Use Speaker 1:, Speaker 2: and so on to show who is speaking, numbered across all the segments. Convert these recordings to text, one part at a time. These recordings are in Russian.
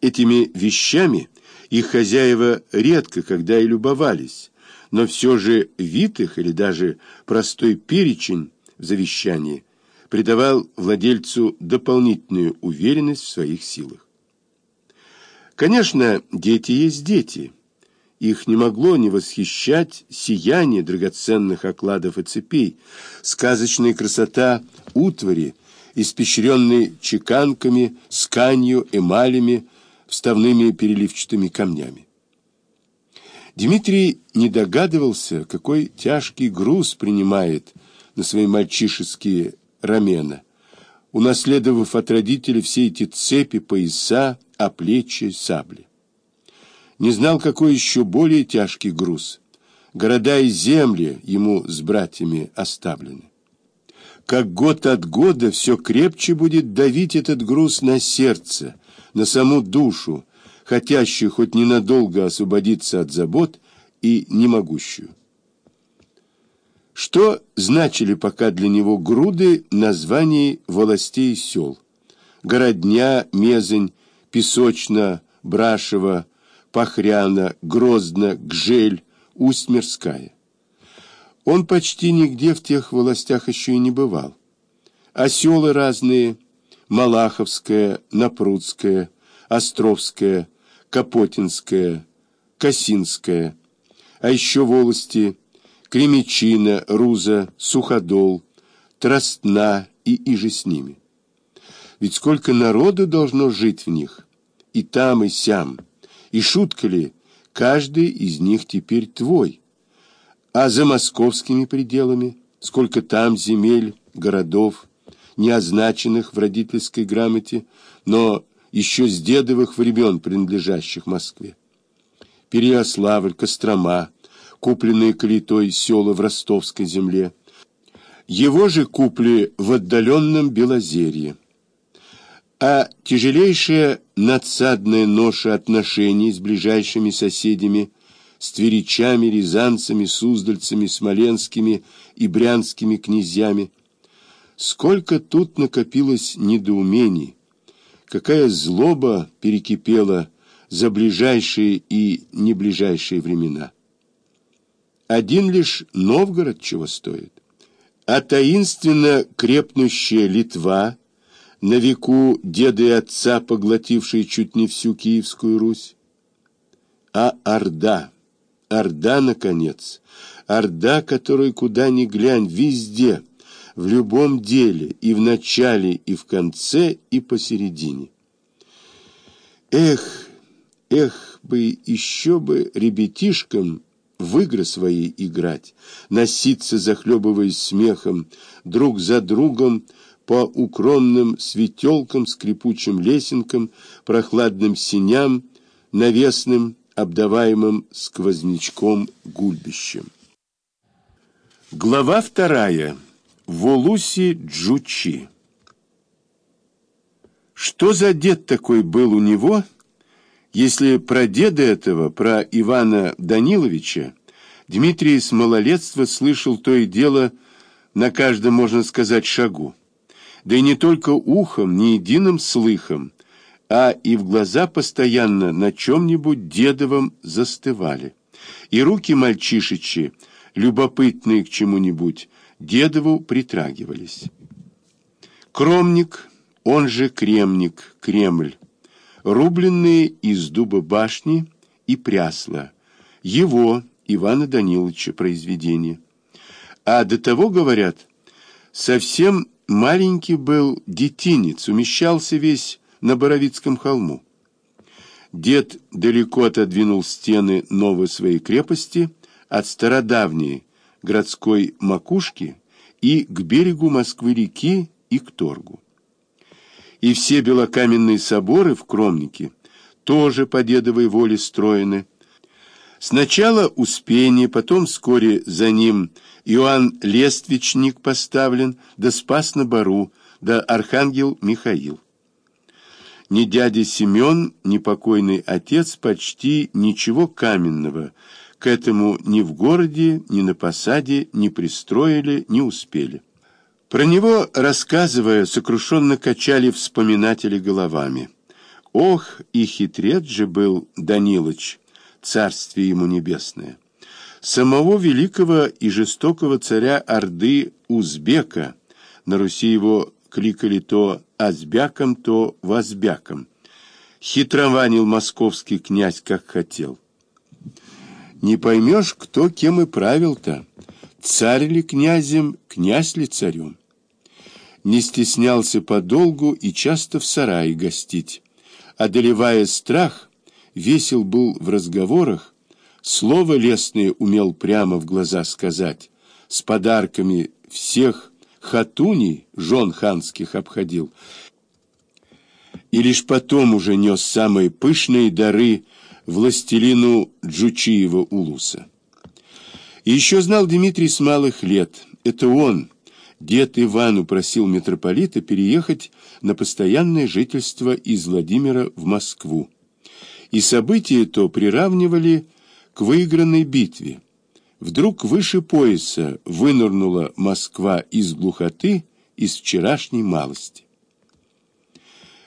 Speaker 1: Этими вещами их хозяева редко когда и любовались, но все же вид их или даже простой перечень в завещании придавал владельцу дополнительную уверенность в своих силах. Конечно, дети есть дети. Их не могло не восхищать сияние драгоценных окладов и цепей, сказочная красота утвари, испещренной чеканками, сканью, эмалями, вставными переливчатыми камнями. Дмитрий не догадывался, какой тяжкий груз принимает на свои мальчишеские рамена, унаследовав от родителей все эти цепи, пояса, оплечья, сабли. Не знал, какой еще более тяжкий груз. Города и земли ему с братьями оставлены. Как год от года все крепче будет давить этот груз на сердце, на саму душу, хотящую хоть ненадолго освободиться от забот и не могущую. Что значили пока для него груды названий властей сел? Городня, Мезень, Песочно, Брашево, Пахряна, Грозно, Гжель, Усть-Мирская. Он почти нигде в тех властях еще и не бывал. А селы разные – Малаховская, Напрудская, Островская, Капотинская, Косинская, а еще волости Кремечина, Руза, Суходол, Тростна и иже с ними. Ведь сколько народу должно жить в них, и там, и сям, и шутка ли, каждый из них теперь твой. А за московскими пределами, сколько там земель, городов, не означенных в родительской грамоте, но еще с дедовых времен принадлежащих Москве. Переяславль, Кострома, купленные калитой села в ростовской земле. Его же купли в отдаленном Белозерье. А тяжелейшая надсадная ноша отношений с ближайшими соседями, с тверичами, рязанцами, суздальцами, смоленскими и брянскими князьями, Сколько тут накопилось недоумений, какая злоба перекипела за ближайшие и неближайшие времена. Один лишь Новгород чего стоит, а таинственно крепнущая Литва, на веку деда и отца, поглотившие чуть не всю Киевскую Русь, а Орда, Орда, наконец, Орда, которой куда ни глянь, везде – в любом деле, и в начале, и в конце, и посередине. Эх, эх бы, еще бы ребятишкам в игры свои играть, носиться, захлебываясь смехом, друг за другом, по укромным светелкам, скрипучим лесенкам, прохладным синям, навесным, обдаваемым сквознячком гульбищем. Глава вторая. Волуси Джучи. Что за дед такой был у него, если про деда этого, про Ивана Даниловича, Дмитрий с малолетства слышал то и дело на каждом, можно сказать, шагу. Да и не только ухом, не единым слыхом, а и в глаза постоянно на чем-нибудь дедовом застывали. И руки мальчишечи, любопытные к чему-нибудь, Дедову притрагивались. Кромник, он же кремник, Кремль, рубленные из дуба башни и прясла, его, Ивана Даниловича, произведение. А до того, говорят, совсем маленький был детинец, умещался весь на Боровицком холму. Дед далеко отодвинул стены новой своей крепости от стародавней, городской макушки и к берегу Москвы-реки и к торгу. И все белокаменные соборы в Кромнике тоже по дедовой воле строены. Сначала Успение, потом вскоре за ним Иоанн Лествичник поставлен, да Спас на Бару, да Архангел Михаил. Ни дядя Семен, ни покойный отец почти ничего каменного к этому ни в городе, ни на посаде не пристроили, не успели. Про него, рассказывая, сокрушенно качали вспоминатели головами. Ох, и хитрец же был Данилыч, царствие ему небесное. Самого великого и жестокого царя Орды Узбека, на Руси его кликали то Азбяком, то Вазбяком, хитрованил московский князь, как хотел. Не поймешь, кто кем и правил-то, царь ли князем, князь ли царем. Не стеснялся подолгу и часто в сарае гостить. Одолевая страх, весел был в разговорах, слово лестное умел прямо в глаза сказать, с подарками всех хатуней, жен ханских обходил, и лишь потом уже нес самые пышные дары властелину Джучиева Улуса. И еще знал Дмитрий с малых лет, это он, дед Иван, упросил митрополита переехать на постоянное жительство из Владимира в Москву. И события то приравнивали к выигранной битве. Вдруг выше пояса вынырнула Москва из глухоты, из вчерашней малости.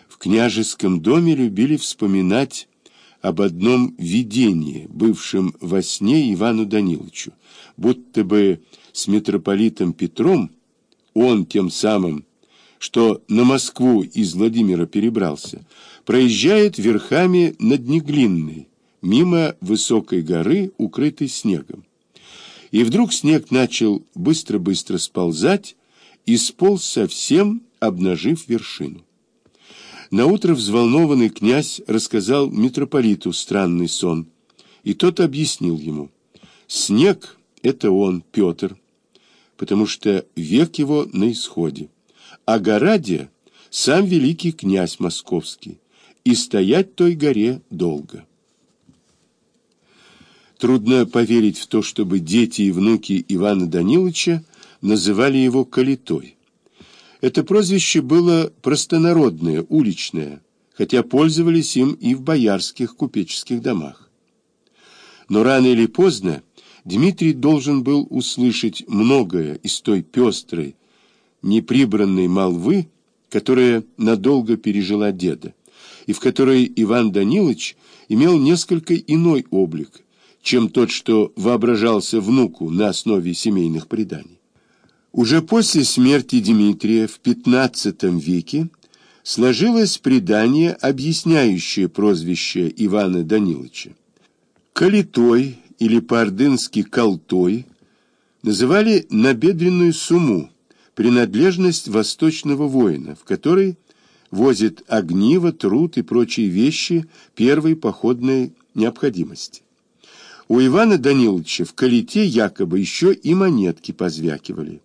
Speaker 1: В княжеском доме любили вспоминать об одном видении, бывшем во сне Ивану Даниловичу, будто бы с митрополитом Петром он тем самым, что на Москву из Владимира перебрался, проезжает верхами над Неглинной, мимо высокой горы, укрытой снегом. И вдруг снег начал быстро-быстро сползать и сполз совсем, обнажив вершину. Наутро взволнованный князь рассказал митрополиту странный сон, и тот объяснил ему. Снег — это он, Петр, потому что век его на исходе, а Гораде — сам великий князь московский, и стоять той горе долго. Трудно поверить в то, чтобы дети и внуки Ивана Даниловича называли его Калитой. Это прозвище было простонародное, уличное, хотя пользовались им и в боярских купеческих домах. Но рано или поздно Дмитрий должен был услышать многое из той пестрой, неприбранной молвы, которая надолго пережила деда, и в которой Иван Данилович имел несколько иной облик, чем тот, что воображался внуку на основе семейных преданий. Уже после смерти Дмитрия в XV веке сложилось предание, объясняющее прозвище Ивана Даниловича. Калитой или по-ордынски колтой называли набедренную сумму, принадлежность восточного воина, в которой возит огниво, труд и прочие вещи первой походной необходимости. У Ивана Даниловича в калите якобы еще и монетки позвякивали.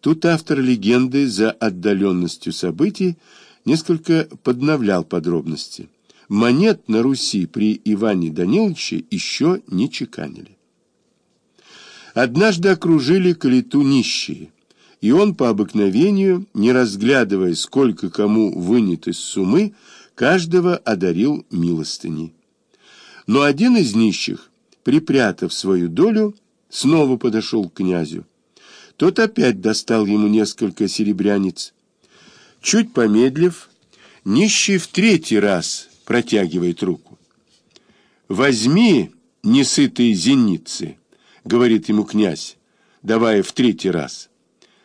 Speaker 1: Тут автор легенды за отдаленностью событий несколько подновлял подробности. Монет на Руси при Иване Даниловиче еще не чеканили. Однажды окружили калиту нищие, и он по обыкновению, не разглядывая, сколько кому вынет из суммы, каждого одарил милостыней. Но один из нищих, припрятав свою долю, снова подошел к князю. Тот опять достал ему несколько серебряниц. Чуть помедлив, нищий в третий раз протягивает руку. «Возьми несытые зеницы», — говорит ему князь, давая в третий раз.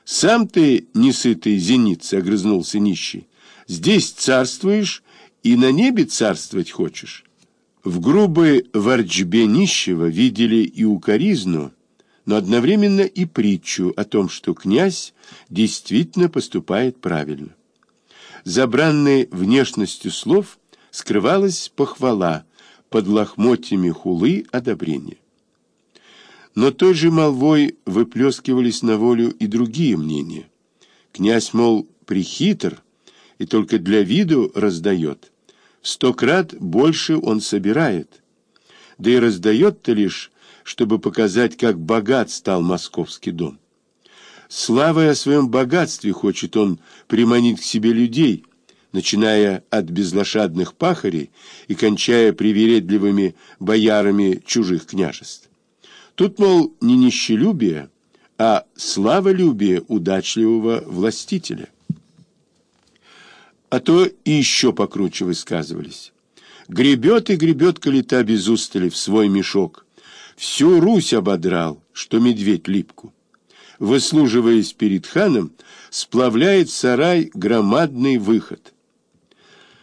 Speaker 1: «Сам ты несытые зеницы», — огрызнулся нищий. «Здесь царствуешь и на небе царствовать хочешь». В грубой ворчбе нищего видели и укоризну, но одновременно и притчу о том, что князь действительно поступает правильно. За внешностью слов скрывалась похвала, под лохмотьями хулы одобрения. Но той же молвой выплескивались на волю и другие мнения. Князь, мол, прихитр и только для виду раздает. Сто крат больше он собирает. Да и раздает-то лишь чтобы показать, как богат стал московский дом. Славой о своем богатстве хочет он приманить к себе людей, начиная от безлошадных пахарей и кончая привередливыми боярами чужих княжеств. Тут, мол, не нищелюбие, а славолюбие удачливого властителя. А то и еще покруче высказывались. Гребет и гребет калита без устали в свой мешок. Всю Русь ободрал, что медведь липку. Выслуживаясь перед ханом, сплавляет сарай громадный выход.